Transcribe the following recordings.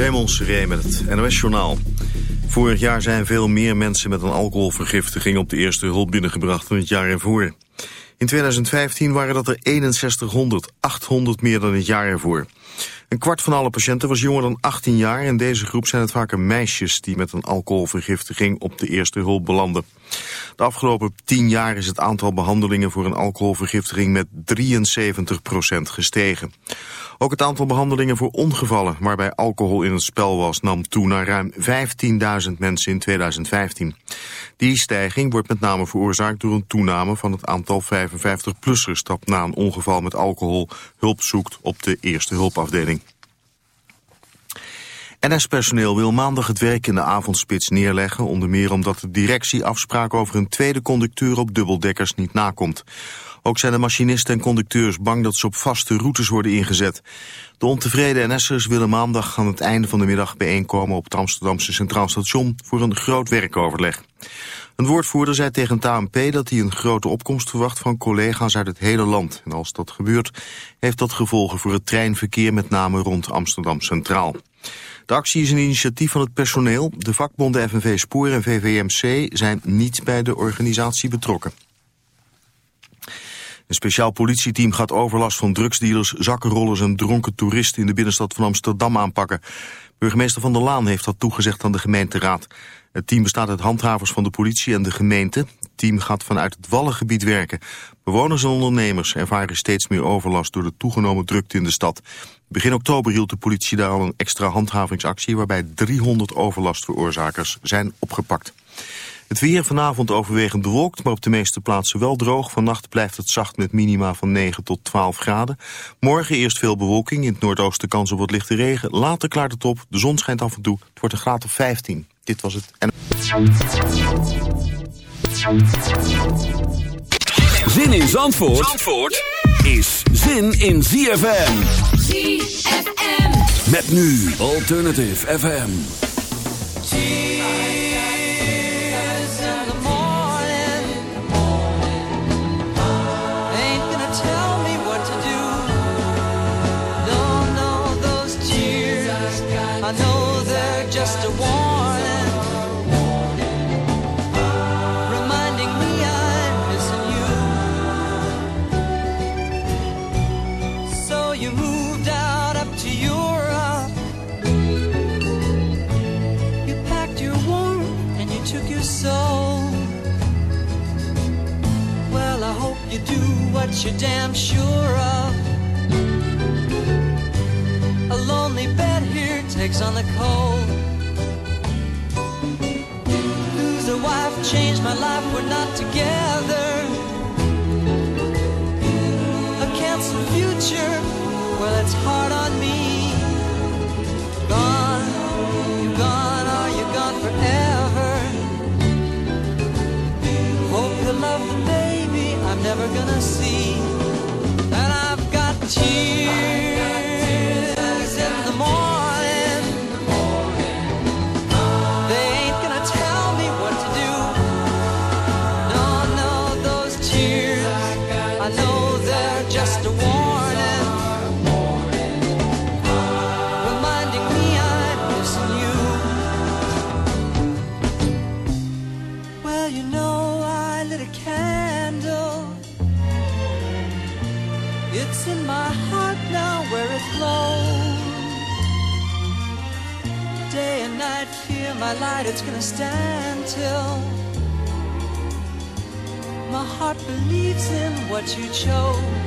Raymond Seré met het NOS-journaal. Vorig jaar zijn veel meer mensen met een alcoholvergiftiging op de eerste hulp binnengebracht dan het jaar ervoor. In 2015 waren dat er 6100, 800 meer dan het jaar ervoor. Een kwart van alle patiënten was jonger dan 18 jaar... en deze groep zijn het vaker meisjes die met een alcoholvergiftiging op de eerste hulp belanden. De afgelopen 10 jaar is het aantal behandelingen voor een alcoholvergiftiging met 73% gestegen. Ook het aantal behandelingen voor ongevallen waarbij alcohol in het spel was nam toe naar ruim 15.000 mensen in 2015. Die stijging wordt met name veroorzaakt door een toename van het aantal 55-plussers dat na een ongeval met alcohol hulp zoekt op de eerste hulpafdeling. NS-personeel wil maandag het werk in de avondspits neerleggen... onder meer omdat de directie afspraak over een tweede conducteur op dubbeldekkers niet nakomt. Ook zijn de machinisten en conducteurs bang dat ze op vaste routes worden ingezet. De ontevreden NS'ers willen maandag aan het einde van de middag bijeenkomen op het Amsterdamse Centraal Station voor een groot werkoverleg. Een woordvoerder zei tegen het ANP dat hij een grote opkomst verwacht van collega's uit het hele land. En als dat gebeurt, heeft dat gevolgen voor het treinverkeer met name rond Amsterdam Centraal. De actie is een initiatief van het personeel. De vakbonden FNV Spoor en VVMC zijn niet bij de organisatie betrokken. Een speciaal politieteam gaat overlast van drugsdealers, zakkenrollers en dronken toeristen in de binnenstad van Amsterdam aanpakken. Burgemeester Van der Laan heeft dat toegezegd aan de gemeenteraad. Het team bestaat uit handhavers van de politie en de gemeente. Het team gaat vanuit het Wallengebied werken. Bewoners en ondernemers ervaren steeds meer overlast door de toegenomen drukte in de stad. Begin oktober hield de politie daar al een extra handhavingsactie... waarbij 300 overlastveroorzakers zijn opgepakt. Het weer vanavond overwegend bewolkt, maar op de meeste plaatsen wel droog. Vannacht blijft het zacht met minima van 9 tot 12 graden. Morgen eerst veel bewolking, in het noordoosten kans op wat lichte regen. Later klaart het op, de zon schijnt af en toe. Het wordt een graad of 15. Dit was het. En... Zin in Zandvoort, Zandvoort is zin in ZFM. ZFM. Met nu Alternative FM. What you're damn sure of. A lonely bed here takes on the cold. Lose a wife, changed my life, we're not together. A canceled future, well, it's hard on me. Gone, never gonna see. And I've got tears gonna stand till my heart believes in what you chose.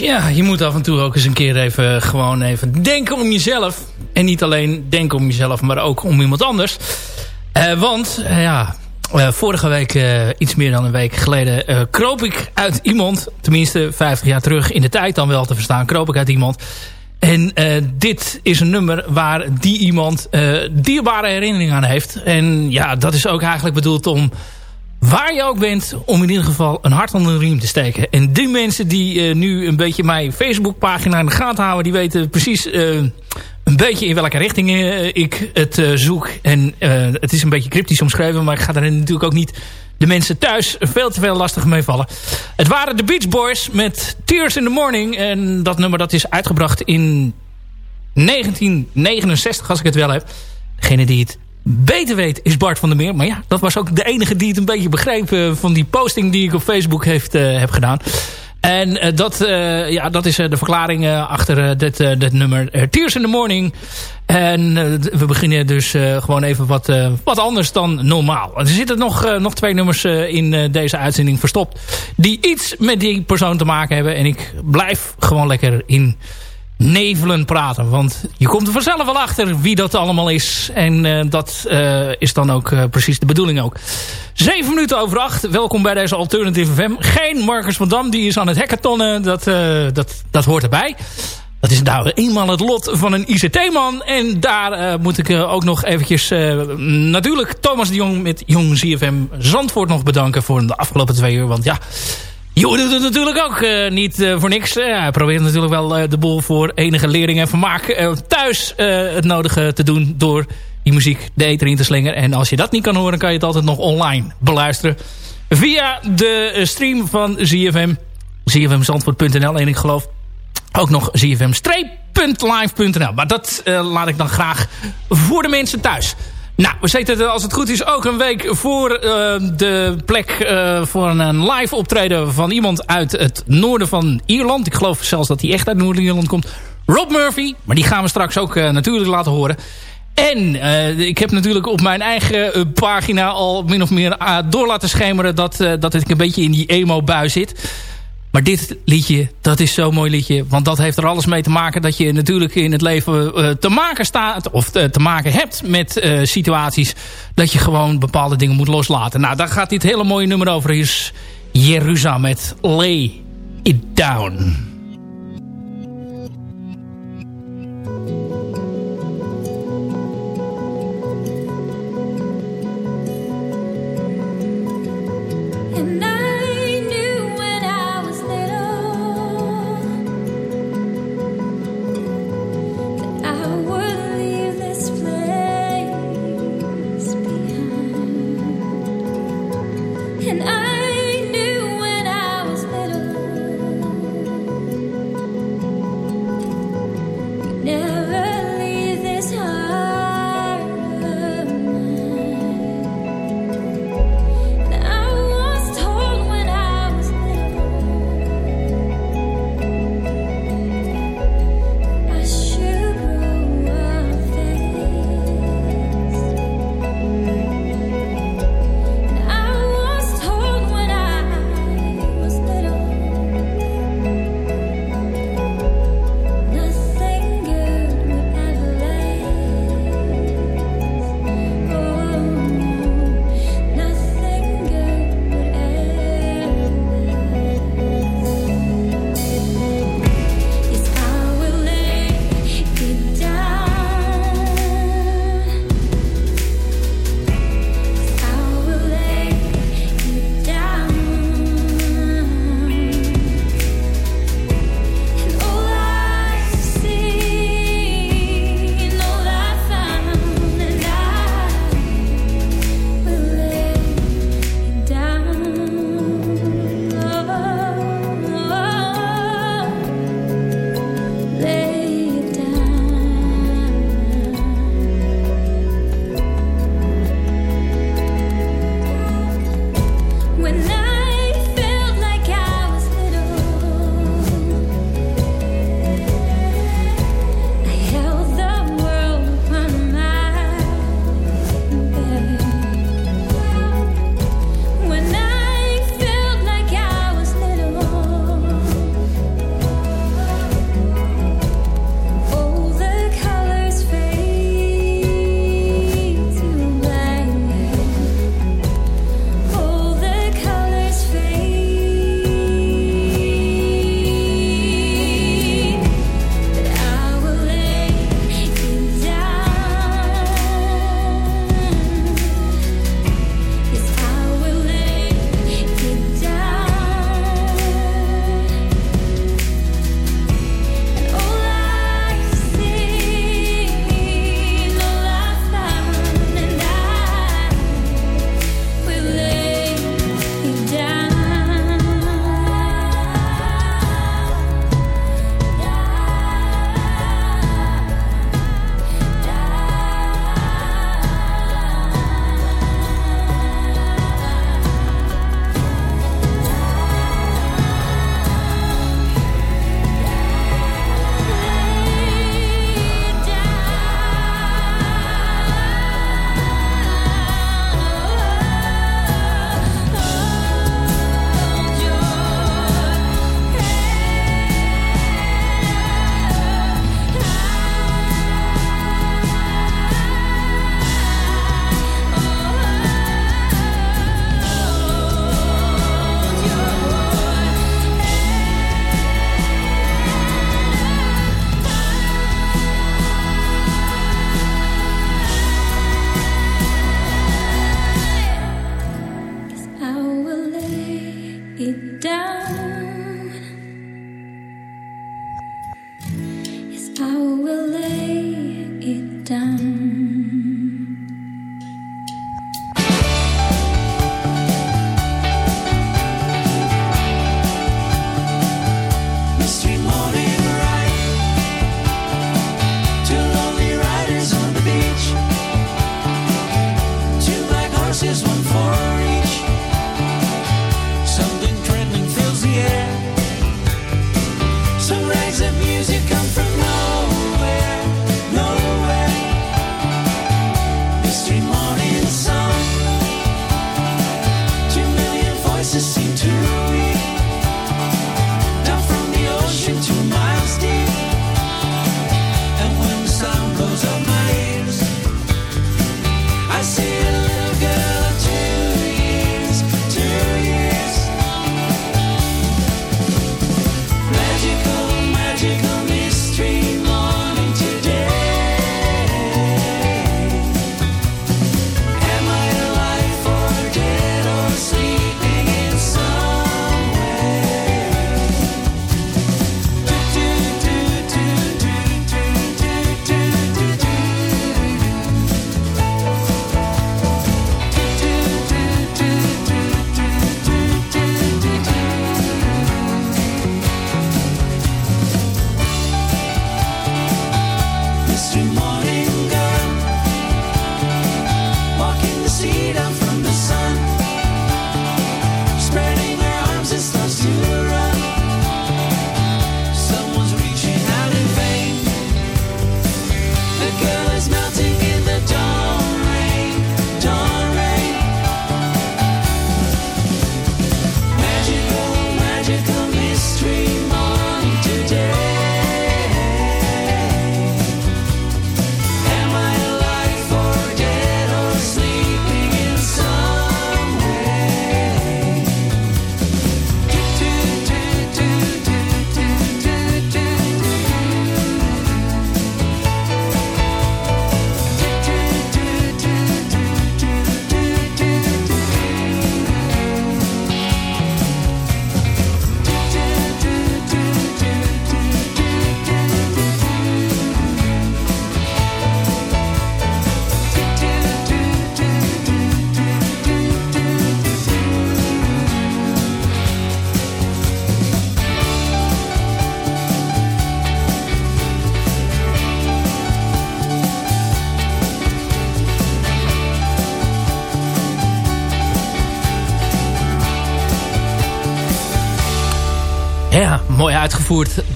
Ja, je moet af en toe ook eens een keer even gewoon even denken om jezelf. En niet alleen denken om jezelf, maar ook om iemand anders. Uh, want, uh, ja, vorige week, iets meer dan een week geleden, kroop ik uit iemand. Tenminste, 50 jaar terug in de tijd dan wel te verstaan, kroop ik uit iemand. En dit is een nummer waar die iemand dierbare herinneringen aan heeft. En ja, dat is ook eigenlijk bedoeld om waar je ook bent, om in ieder geval een hart onder de riem te steken. En die mensen die uh, nu een beetje mijn Facebookpagina in de gaten houden... die weten precies uh, een beetje in welke richting uh, ik het zoek. En het is een beetje cryptisch omschreven... maar ik ga er natuurlijk ook niet de mensen thuis veel te veel lastig mee vallen. Het waren de Beach Boys met Tears in the Morning. En dat nummer dat is uitgebracht in 1969, als ik het wel heb. Degene die het beter weet is Bart van der Meer. Maar ja, dat was ook de enige die het een beetje begreep uh, van die posting die ik op Facebook heeft, uh, heb gedaan. En uh, dat, ja, dat is de verklaring achter dit, dit nummer Tears in the Morning. En we beginnen dus gewoon even wat, wat anders dan normaal. Er zitten nog, nog twee nummers in deze uitzending verstopt. Die iets met die persoon te maken hebben. En ik blijf gewoon lekker in nevelen praten. Want je komt er vanzelf wel achter wie dat allemaal is. En uh, dat uh, is dan ook uh, precies de bedoeling ook. Zeven minuten over acht. Welkom bij deze Alternative FM. Geen Marcus van Dam, die is aan het hackatonnen. Dat, dat, dat hoort erbij. Dat is nou eenmaal het lot van een ICT-man. En daar moet ik ook nog eventjes natuurlijk Thomas de Jong met Jong ZFM Zandvoort nog bedanken voor de afgelopen twee uur. Want ja, je doet het natuurlijk ook uh, niet uh, voor niks. Uh, hij probeert natuurlijk wel de boel voor enige lering en vermaak thuis het nodige te doen door die muziek de eter in te slingen. En als je dat niet kan horen, kan je het altijd nog online beluisteren. Via de stream van ZFM. ZFMzandvoort.nl en ik geloof ook nog ZFM-live.nl. Maar dat laat ik dan graag voor de mensen thuis. Nou, we zitten als het goed is ook een week voor uh, de plek uh, voor een live optreden van iemand uit het noorden van Ierland. Ik geloof zelfs dat hij echt uit Noord-Ierland komt. Rob Murphy, maar die gaan we straks ook uh, natuurlijk laten horen. En ik heb natuurlijk op mijn eigen pagina al min of meer door laten schemeren dat, dat ik een beetje in die emo-bui zit. Maar dit liedje, dat is zo'n mooi liedje. Want dat heeft er alles mee te maken dat je natuurlijk in het leven uh, te maken staat. Of uh, te maken hebt met uh, situaties. Dat je gewoon bepaalde dingen moet loslaten. Nou, daar gaat dit hele mooie nummer over. Is Jeruzalem met Lay It Down. and I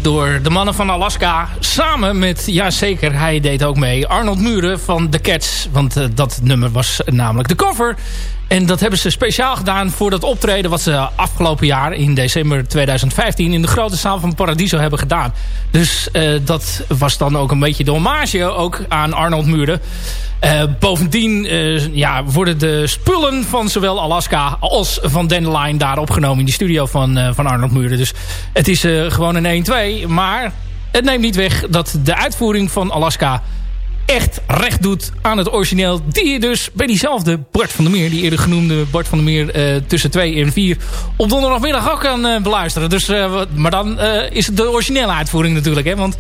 door de mannen van Alaska. Samen met, ja zeker, hij deed ook mee, Arnold Muren van The Cats. Want uh, dat nummer was namelijk de cover. En dat hebben ze speciaal gedaan voor dat optreden... wat ze afgelopen jaar in december 2015... in de grote zaal van Paradiso hebben gedaan. Dus uh, dat was dan ook een beetje de hommage ook aan Arnold Muren. Uh, bovendien uh, ja, worden de spullen van zowel Alaska als van Dandelion daar opgenomen... in de studio van, uh, van Arnold Muren. Dus het is gewoon een 1-2. Maar het neemt niet weg dat de uitvoering van Alaska echt recht doet aan het origineel. Die je dus bij diezelfde Bart van der Meer, die eerder genoemde Bart van der Meer... Tussen 2 en 4 op donderdagmiddag ook kan beluisteren. Dus, maar dan is het de originele uitvoering natuurlijk. Hè? Want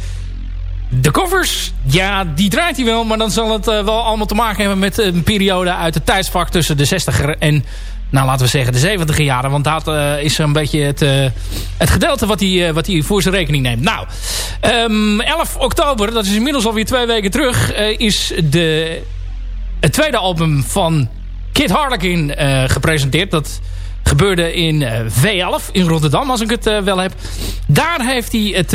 de covers, ja, die draait hij wel. Maar dan zal het wel allemaal te maken hebben met een periode uit het tijdsvak... tussen de 60er en nou laten we zeggen de 70 jaren. Want dat uh, is een beetje het, uh, het gedeelte wat hij, wat hij voor zijn rekening neemt. Nou, um, 11 oktober, dat is inmiddels alweer twee weken terug... is de, het tweede album van Kid Harlequin gepresenteerd. Dat gebeurde in V11 in Rotterdam, als ik het wel heb. Daar heeft hij het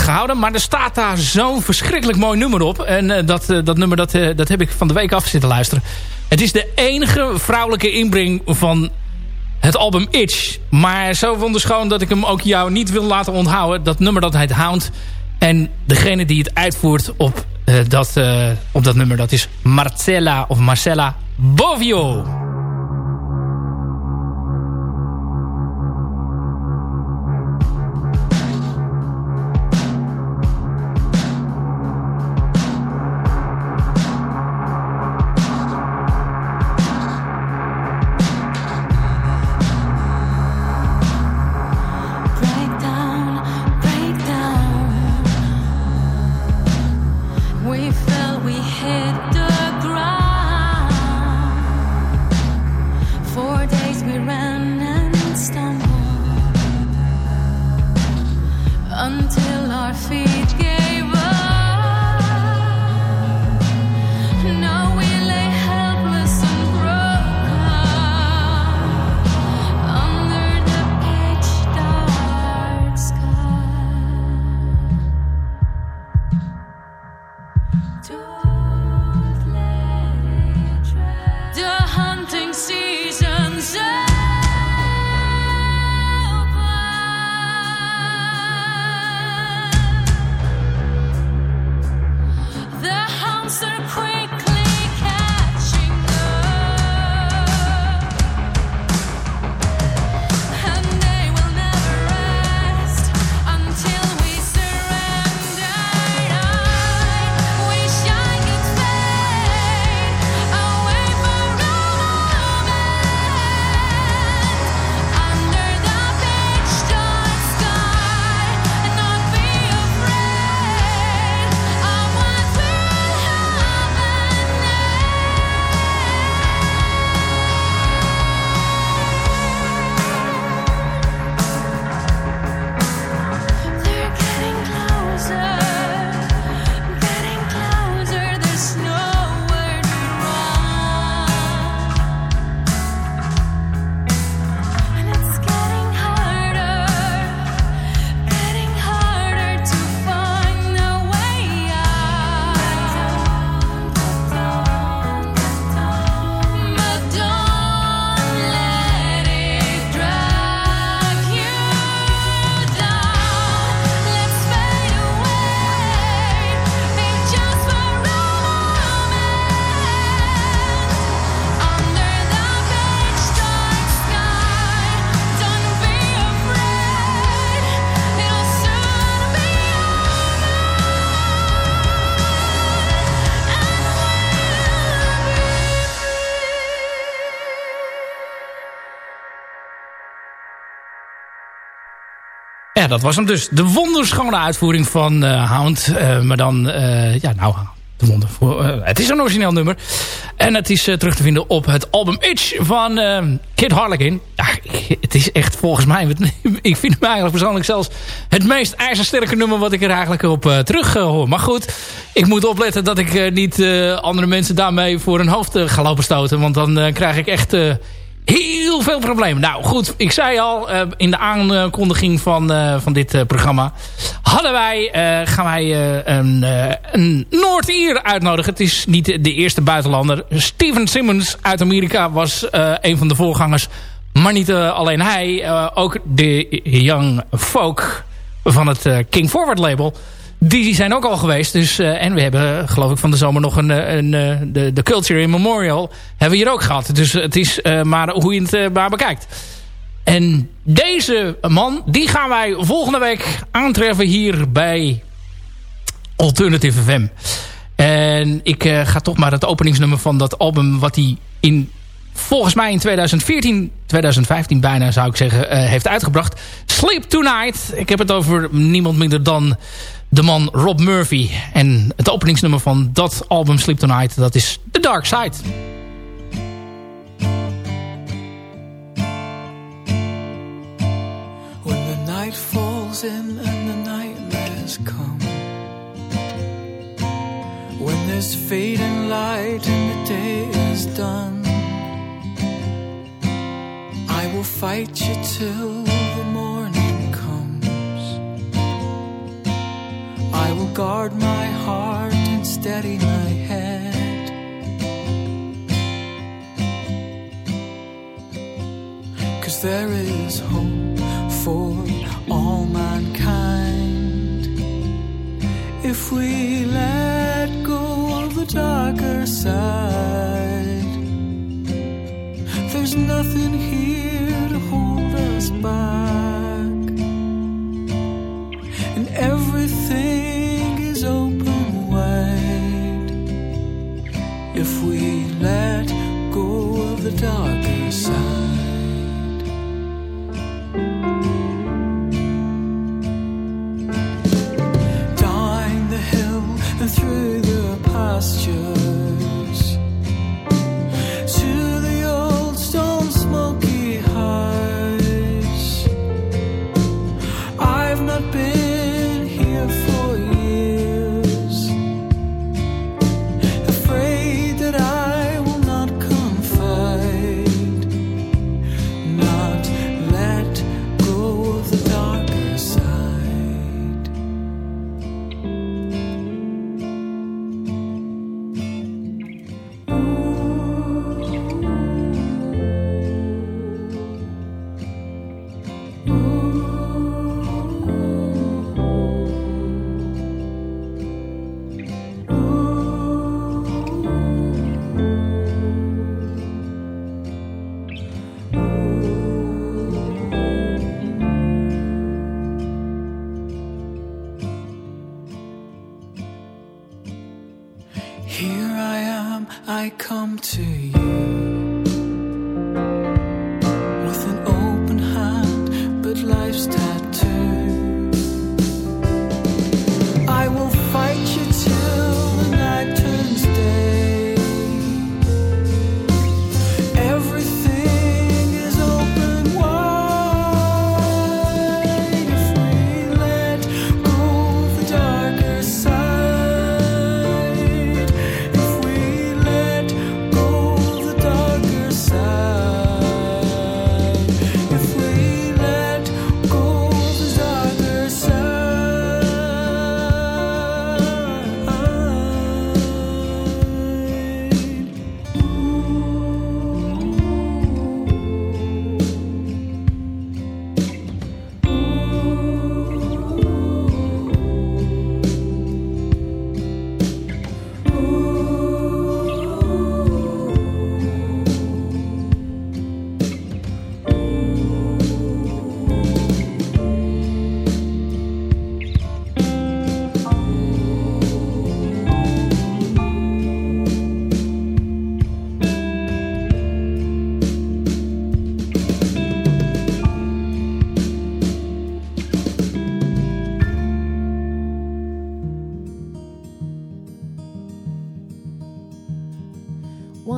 gehouden. Maar er staat daar zo'n verschrikkelijk mooi nummer op. En dat, dat nummer dat, dat heb ik van de week af zitten luisteren. Het is de enige vrouwelijke inbreng van het album Itch. Maar zo wonderschoon dat ik hem ook jou niet wil laten onthouden. Dat nummer dat heet Hound. En degene die het uitvoert op, dat, op dat nummer, dat is Marcella of Marcella Bovio. Dat was hem dus. De wonderschone uitvoering van uh, Hound. Uh, maar dan, uh, ja nou, de wonder. het is een origineel nummer. En het is terug te vinden op het album Itch van Kid Harlequin. Ja, het is echt volgens mij, ik vind hem eigenlijk persoonlijk zelfs het meest ijzersterke nummer wat ik er eigenlijk op terug hoor. Maar goed, ik moet opletten dat ik niet andere mensen daarmee voor hun hoofd ga lopen stoten. Want dan krijg ik echt heel veel problemen. Nou goed, ik zei al uh, in de aankondiging van, uh, van dit uh, programma... hadden wij, gaan wij een, een Noord-Ier uitnodigen. Het is niet de eerste buitenlander. Steven Simmons uit Amerika was een van de voorgangers. Maar niet alleen hij, ook de Young Folk van het King Forward label... Die zijn ook al geweest. Dus, uh, en we hebben geloof ik van de zomer nog een, een, een de, de Culture in Memorial hebben we hier ook gehad. Dus het is maar hoe je het maar bekijkt. En deze man, die gaan wij volgende week aantreffen hier bij Alternative FM. En ik ga toch maar het openingsnummer van dat album wat hij in volgens mij in 2014, 2015 bijna zou ik zeggen, heeft uitgebracht. Sleep Tonight. Ik heb het over niemand minder dan de man Rob Murphy. En het openingsnummer van dat album Sleep Tonight, dat is The Dark Side. When the night falls in and the nightmares come When there's fading light and the day is done I will fight you till will guard my heart and steady my head. Cause there is hope for all mankind if we let go of the darker side. There's nothing here to hold us back, dark.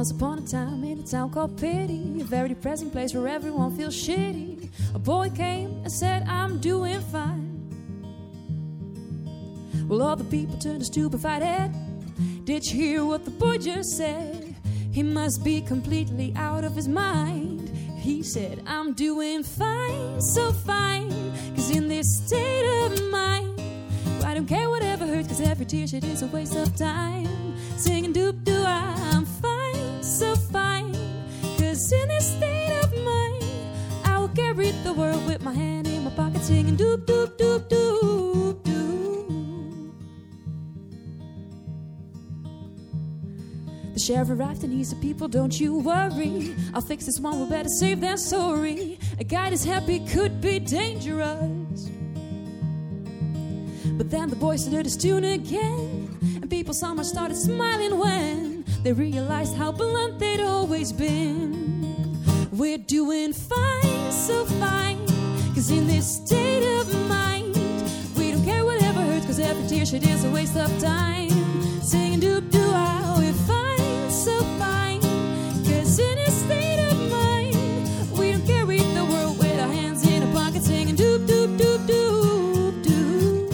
Once upon a time in a town called Pity, a very depressing place where everyone feels shitty. A boy came and said, I'm doing fine. Well, all the people turned a stupefied head. Did you hear what the boy just said? He must be completely out of his mind. He said, I'm doing fine, so fine. Cause in this state of mind, I don't care whatever hurts, cause every tear shed is a waste of time. Singing singing doop doop doop doop doop. The sheriff arrived and he said, People, don't you worry. I'll fix this one, we better save that story. A guy that's happy could be dangerous. But then the boys started his tune again, and people somehow started smiling when they realized how blunt they'd always been. We're doing fine, so fine, cause in this state of mind, we don't care whatever hurts, cause every tear shed is a waste of time. Singing doop doo, ah, we're fine, so fine, cause in this state of mind, we don't carry the world with our hands in our pockets, singing doop doop doop doop doop.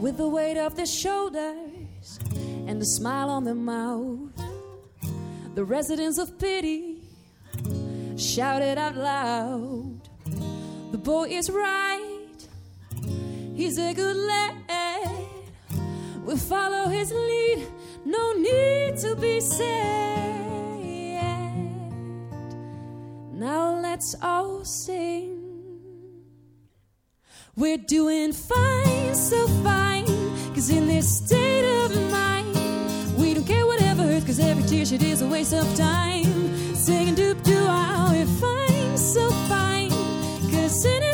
with the weight of their shoulders and a smile on their mouth. The residents of pity shouted out loud The boy is right, he's a good lad. We'll follow his lead, no need to be sad. Now let's all sing. We're doing fine, so fine. Cause in this state of mind, cause every tear is a waste of time. Singing doop doo, ah, we're fine, so fine. Cause in this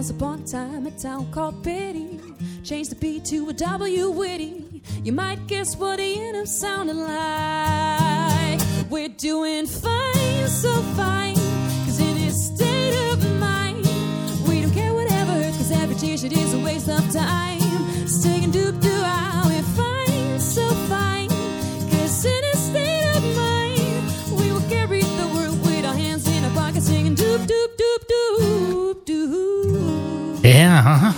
Once upon a time, a town called Pity changed the B to a W witty. You might guess what the end up sounded like. We're doing fine, so fine. Cause in this state of mind, we don't care whatever hurts, cause every tear shed is a waste of time. Singing doop doo, ah, Ja.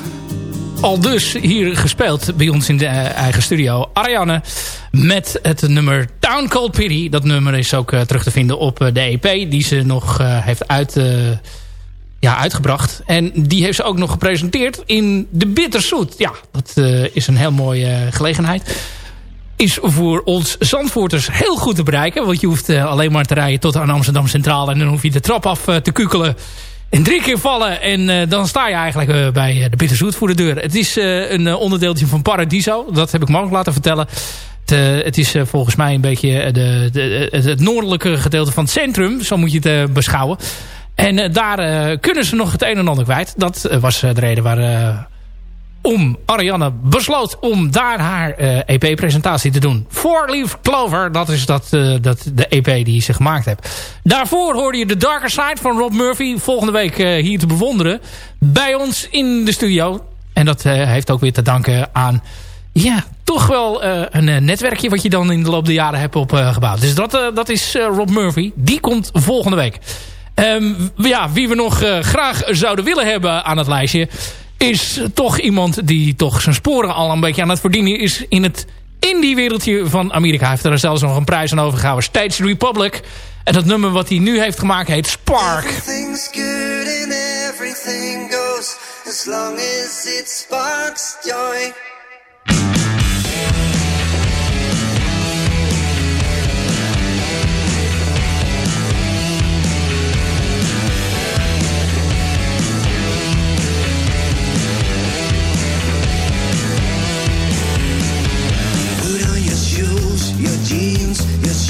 Al dus hier gespeeld bij ons in de eh, eigen studio. Ariane met het nummer Town Cold Pity. Dat nummer is ook eh, terug te vinden op eh, de EP die ze nog heeft uit, ja, uitgebracht. En die heeft ze ook nog gepresenteerd in de Bitterzoet. Ja, dat is een heel mooie gelegenheid. Is voor ons Zandvoorters heel goed te bereiken. Want je hoeft alleen maar te rijden tot aan Amsterdam Centraal. En dan hoef je de trap af te kukelen. En drie keer vallen. En eh, dan sta je eigenlijk eh, bij eh, de Bitterzoet voor de deur. Het is een onderdeeltje van Paradiso. Dat heb ik me ook laten vertellen. Het, het is volgens mij een beetje de, het, noordelijke gedeelte van het centrum. Zo moet je het beschouwen. En daar kunnen ze nog het een en ander kwijt. Dat was de reden waar... om Ariane besloot om daar haar eh, EP-presentatie te doen. Four Leaf Clover, dat is dat, eh, dat de EP die ze gemaakt heeft. Daarvoor hoorde je The Darker Side van Rob Murphy. Volgende week eh, hier te bewonderen. Bij ons in de studio. En dat heeft ook weer te danken aan... Ja, toch wel een netwerkje wat je dan in de loop der jaren hebt opgebouwd. dus dat, dat is Rob Murphy. Die komt volgende week. Ehm, ja, wie we nog graag zouden willen hebben aan het lijstje... is toch iemand die toch zijn sporen al een beetje aan het verdienen is... in het indie-wereldje van Amerika. Hij heeft er zelfs nog een prijs aan overgehouden. Stage Republic. En dat nummer wat hij nu heeft gemaakt heet Spark. Everything's good and everything goes as long as it sparks joy.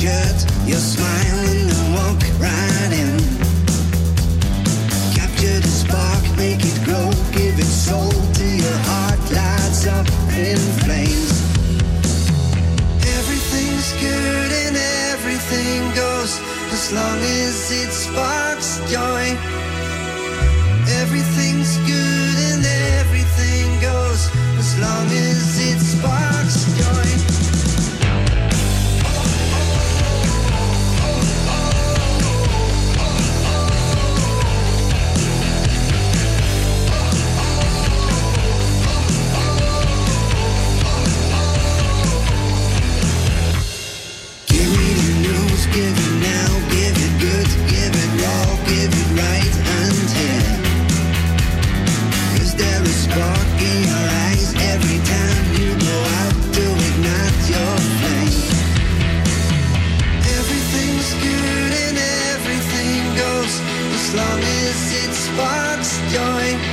You're smiling and walk right in. Capture the spark, make it grow, give it soul to your heart, lights up in flames. Everything's good and everything goes as long as it sparks joy. Everything's good and everything goes as long as it sparks. Long as it sparks joy.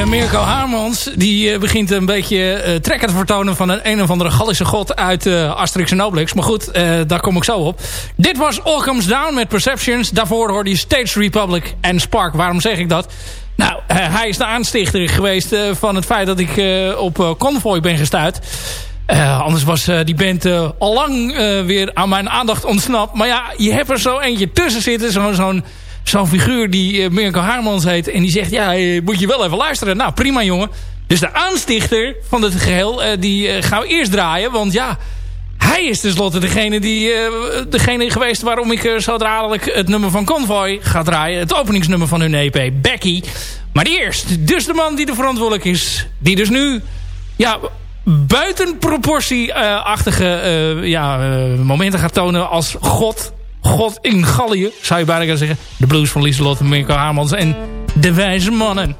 Eh, Mirko Haarmans... die eh, begint een beetje eh, trekken te vertonen... van een een of andere Gallische god uit Asterix en Obelix. Maar goed, daar kom ik zo op. Dit was All Comes Down met Perceptions. Daarvoor hoorde je Stage Republic en Spark. Waarom zeg ik dat? Nou, hij is de aanstichter geweest van het feit dat ik op Convoy ben gestuurd. Anders was die band eh, al lang weer aan mijn aandacht ontsnapt. Maar ja, je hebt er zo eentje tussen zitten. Zo'n zo'n zo'n figuur die uh, Mirko Haarmans heet. En die zegt, ja, eh, moet je wel even luisteren. Nou, prima jongen. Dus de aanstichter van het geheel, eh, die eh, gaan we eerst draaien. Want ja, hij is tenslotte degene, die, eh, degene geweest waarom ik zo dadelijk het nummer van Convoy ga draaien. Het openingsnummer van hun EP, Becky. Maar eerst, dus de man die er verantwoordelijk is. Die dus nu, ja, buiten proportie-achtige eh, ja, eh, momenten gaat tonen als God. God in Gallië, zou je bijna kunnen zeggen. De blues van Lieselot, Mirko Haarmans en de wijze mannen.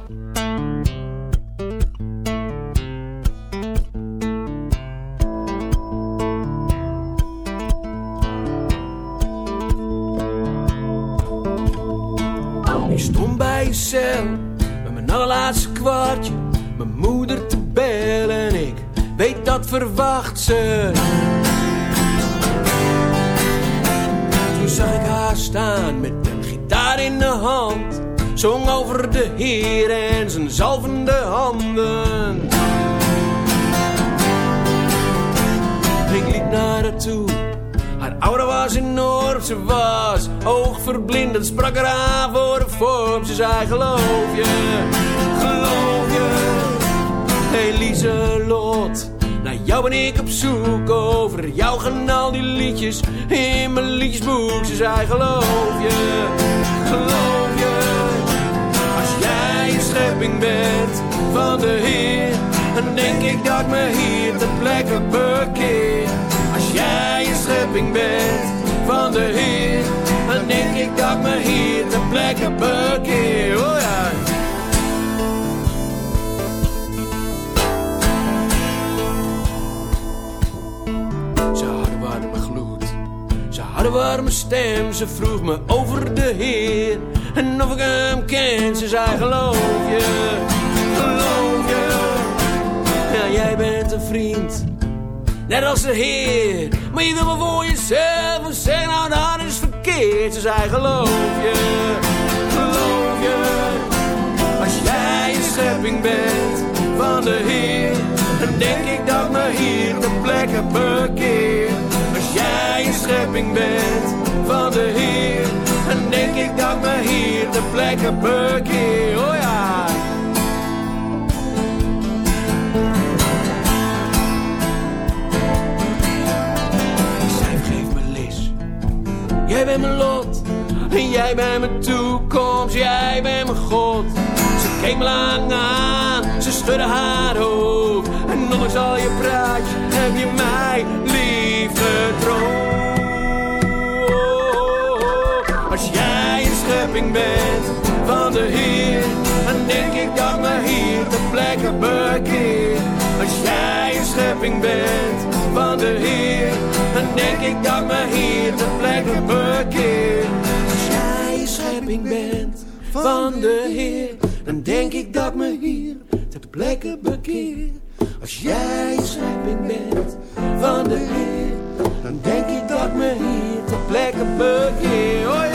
Ik stond bij je cel met mijn allerlaatste kwartje. Mijn moeder te bellen en ik weet dat verwacht ze. Zag ik haar staan met een gitaar in de hand. Zong over de Heer en zijn zalvende handen. Ik liep naar haar toe. Haar aura was enorm, ze was oogverblindend. Sprak er aan voor de vorm, ze zei geloof je, geloof je. Naar jou ben ik op zoek. Over jou gaan die liedjes in mijn liedjesboek. Ze zei geloof je, geloof je. Als jij een schepping bent van de Heer, dan denk ik dat me hier ter plekke bekeer. Als jij een schepping bent van de Heer, dan denk ik dat me hier ter plekke bekeer. Oh ja. Warme stem. Ze vroeg me over de Heer en of ik hem ken. Ze zei geloof je, geloof je. Ja, jij bent een vriend, net als de Heer. Maar je wil maar voor jezelf en zeg nou dat is verkeerd. Ze zei geloof je, geloof je. Als jij een schepping bent van de Heer, dan denk ik dat me hier de plekken bekeer. Schepping bent van de Heer, dan denk ik dat me hier de plekken bekeer. Oh ja. Zij geeft me les. Jij bent mijn lot. En jij bent mijn toekomst. Jij bent mijn God. Ze keek me lang aan. Ze schudde haar hoofd. En ondanks al je praatje heb je mij lief gedroomd. Schepping bent van de Heer. Dan denk ik dat me hier de plekken bekeer. Als jij een schepping bent van de Heer. Dan denk ik dat me hier de plekken bekeer. Als jij een schepping bent van de Heer. Dan denk ik dat me hier ter plekke bekeer. Als jij schepping bent van de Heer. Dan denk ik dat me hier ter plekke bekeer.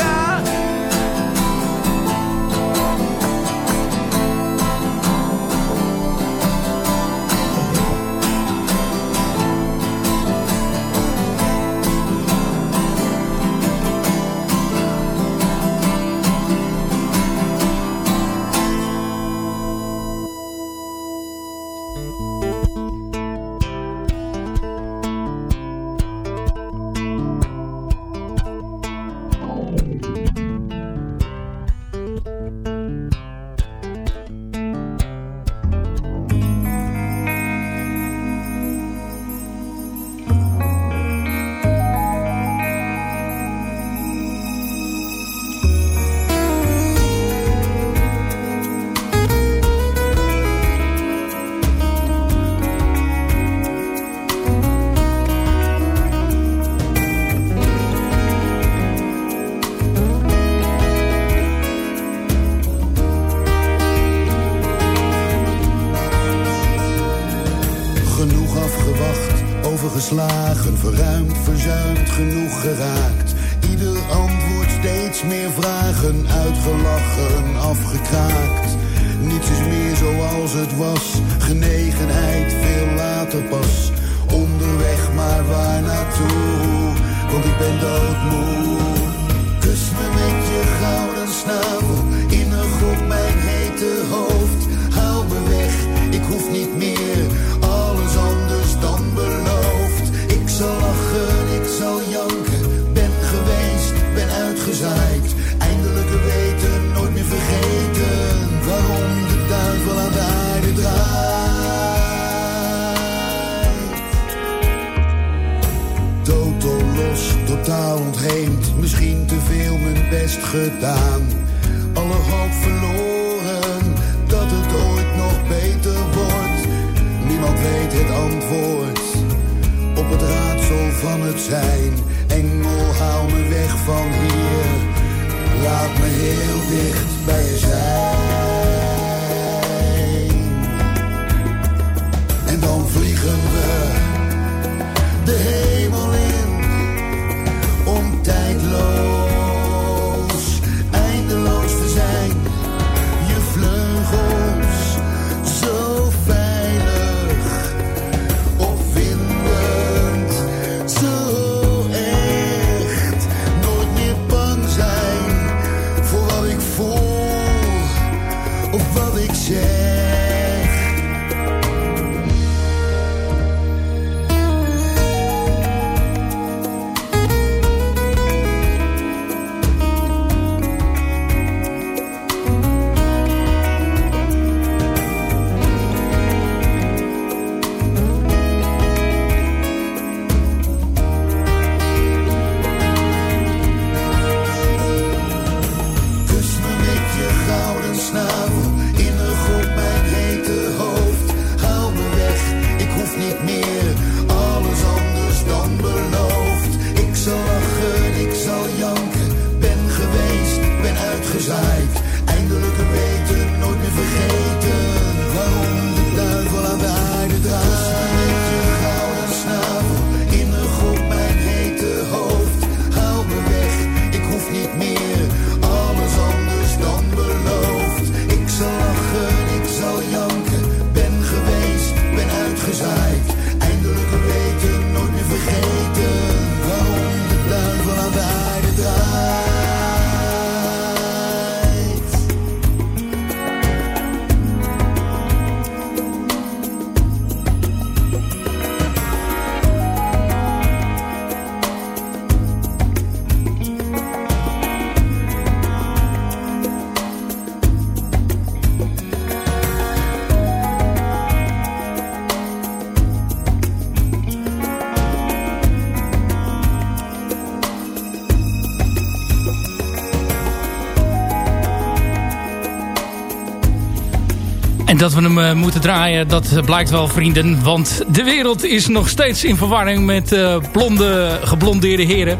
Dat we hem eh, moeten draaien, dat blijkt wel vrienden. Want de wereld is nog steeds in verwarring met eh, blonde, geblondeerde heren.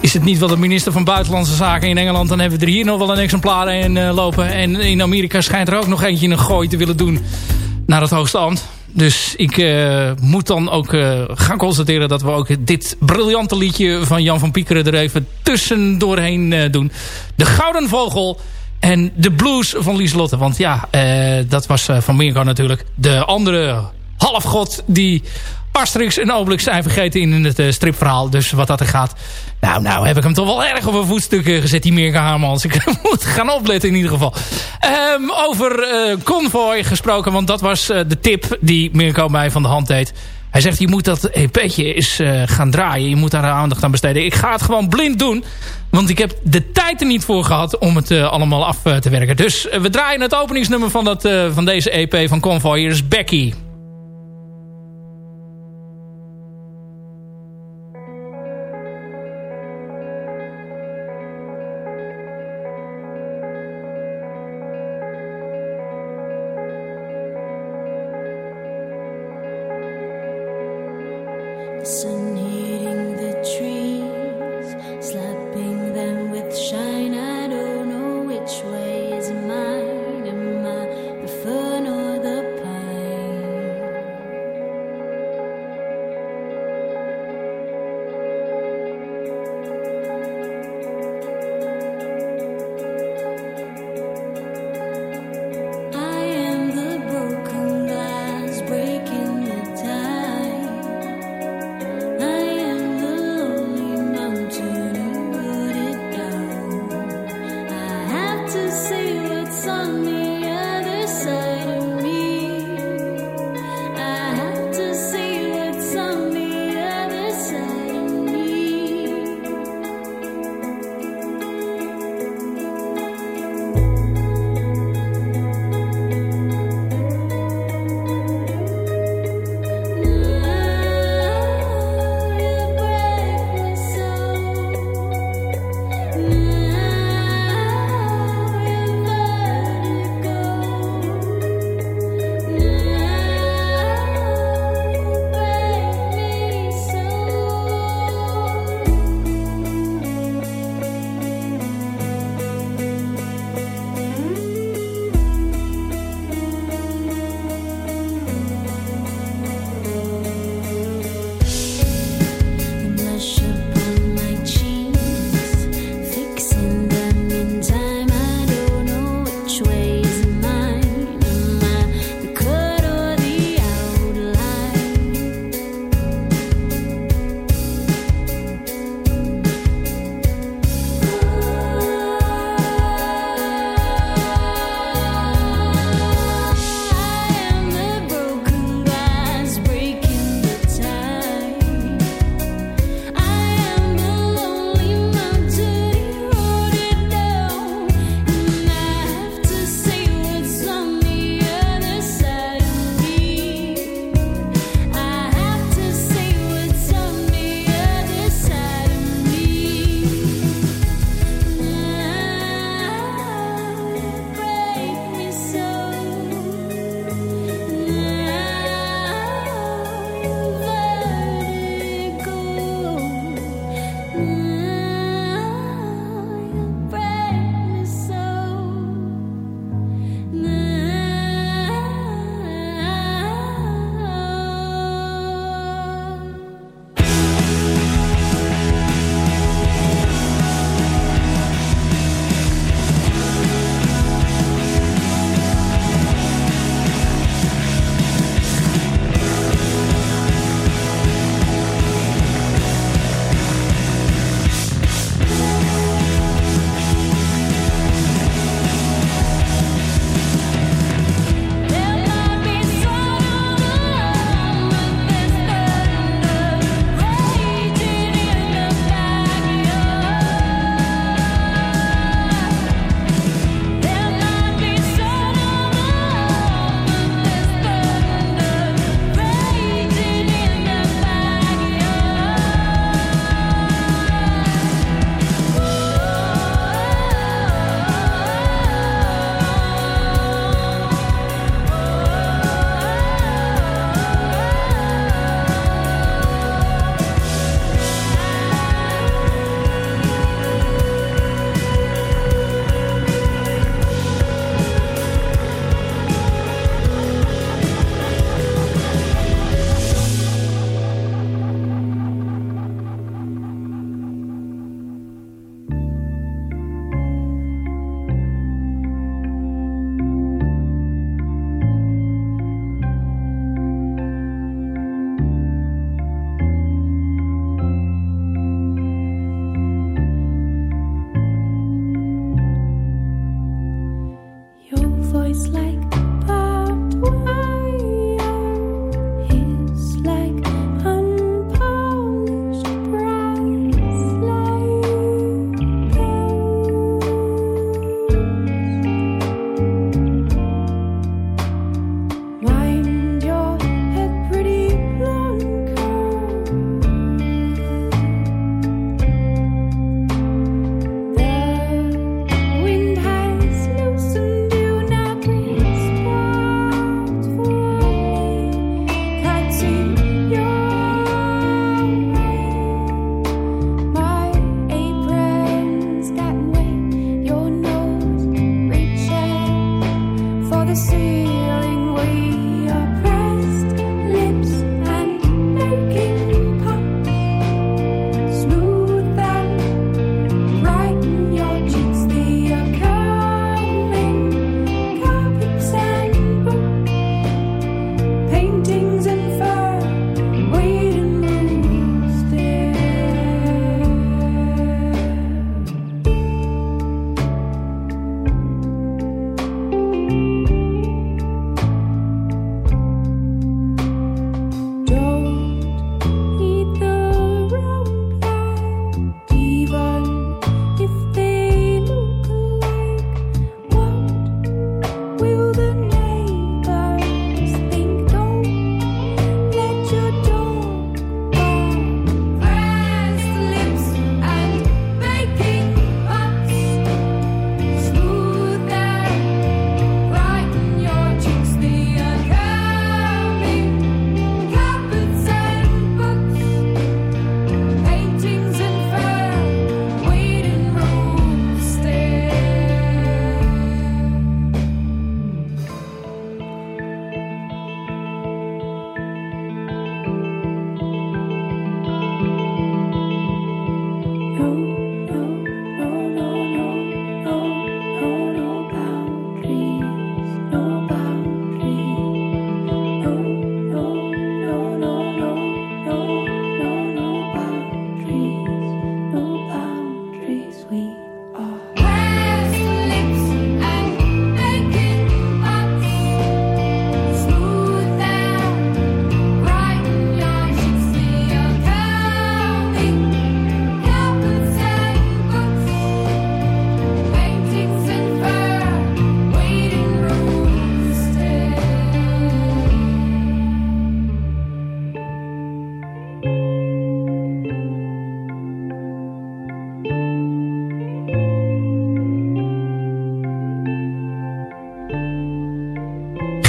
Is het niet wel de minister van Buitenlandse Zaken in Engeland... dan hebben we er hier nog wel een exemplaar in eh, lopen. En in Amerika schijnt er ook nog eentje een gooi te willen doen naar het hoogste ambt. Dus ik moet dan ook gaan constateren dat we ook dit briljante liedje van Jan van Piekeren er even tussendoorheen eh, doen. De Gouden Vogel en de blues van Lieslotte. Want ja, eh, dat was eh, van Mirko natuurlijk de andere halfgod die Asterix en Obelix zijn vergeten in het eh, stripverhaal. Dus wat dat er gaat. Nou, nou heb ik hem toch wel erg op een voetstuk gezet, die Mirko Haarmans. Ik moet gaan opletten in ieder geval. Ehm, over eh, Convoy gesproken, want dat was de tip die Mirko mij van de hand deed. Hij zegt, je moet dat EP'tje eens eh, gaan draaien. Je moet daar aandacht aan besteden. Ik ga het gewoon blind doen. Want ik heb de tijd er niet voor gehad om het eh, allemaal af eh, te werken. Dus we draaien het openingsnummer van, dat, van deze EP van Convoy. Hier is Becky.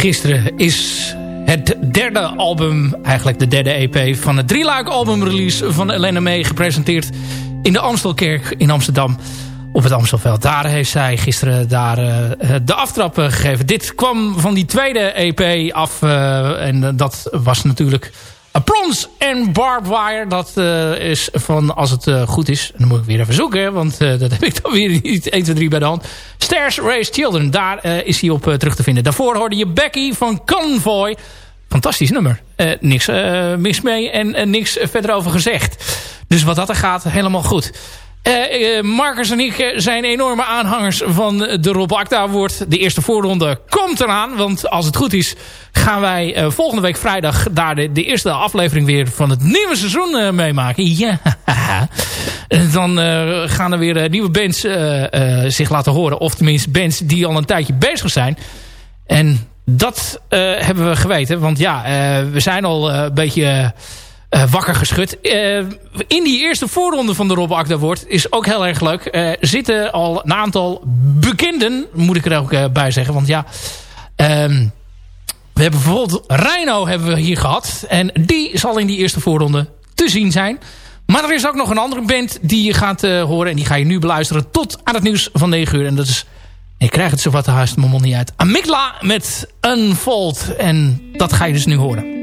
Gisteren is het derde album, eigenlijk de derde EP... van het drieluik albumrelease van Elena May gepresenteerd... in de Amstelkerk in Amsterdam op het Amstelveld. Daar heeft zij gisteren daar, uh, de aftrap uh, gegeven. Dit kwam van die tweede EP af. En dat was natuurlijk Prons en Barbed Wire. Dat is van, als het goed is... Dan moet ik weer even zoeken, want dat heb ik dan weer niet 1, 2, 3 bij de hand. Stairs Race Children, daar is hij op terug te vinden. Daarvoor hoorde je Becky van Convoy. Fantastisch nummer. niks mis mee en niks verder over gezegd. Dus wat dat er gaat, helemaal goed. Uh, Marcus en ik zijn enorme aanhangers van de Rob Acta Award. De eerste voorronde komt eraan. Want als het goed is gaan wij volgende week vrijdag... daar de, de, eerste aflevering weer van het nieuwe seizoen meemaken. Ja. Dan gaan er weer nieuwe bands zich laten horen. Of tenminste bands die al een tijdje bezig zijn. En dat hebben we geweten. Want ja, we zijn al een beetje uh, wakker geschud. Uh, in die eerste voorronde van de Rob Akda wordt is ook heel erg leuk. Uh, zitten al een aantal bekenden, moet ik er ook bij zeggen. Want ja, um, we hebben bijvoorbeeld Rhino hebben we hier gehad. En die zal in die eerste voorronde te zien zijn. Maar er is ook nog een andere band die je gaat horen. En die ga je nu beluisteren tot aan het nieuws van 9 uur. En dat is, ik krijg het zo wat huis mijn mond niet uit. Amigla met Unfold. En dat ga je dus nu horen.